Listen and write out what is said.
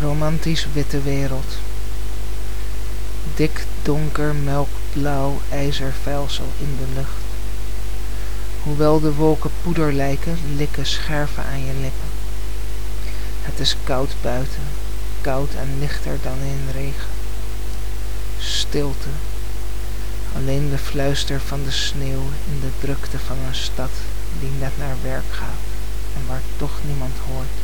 romantisch witte wereld. Dik donker melkblauw ijzervuilsel in de lucht. Hoewel de wolken poeder lijken likken scherven aan je lippen. Het is koud buiten koud en lichter dan in regen. Stilte. Alleen de fluister van de sneeuw in de drukte van een stad die net naar werk gaat en waar toch niemand hoort.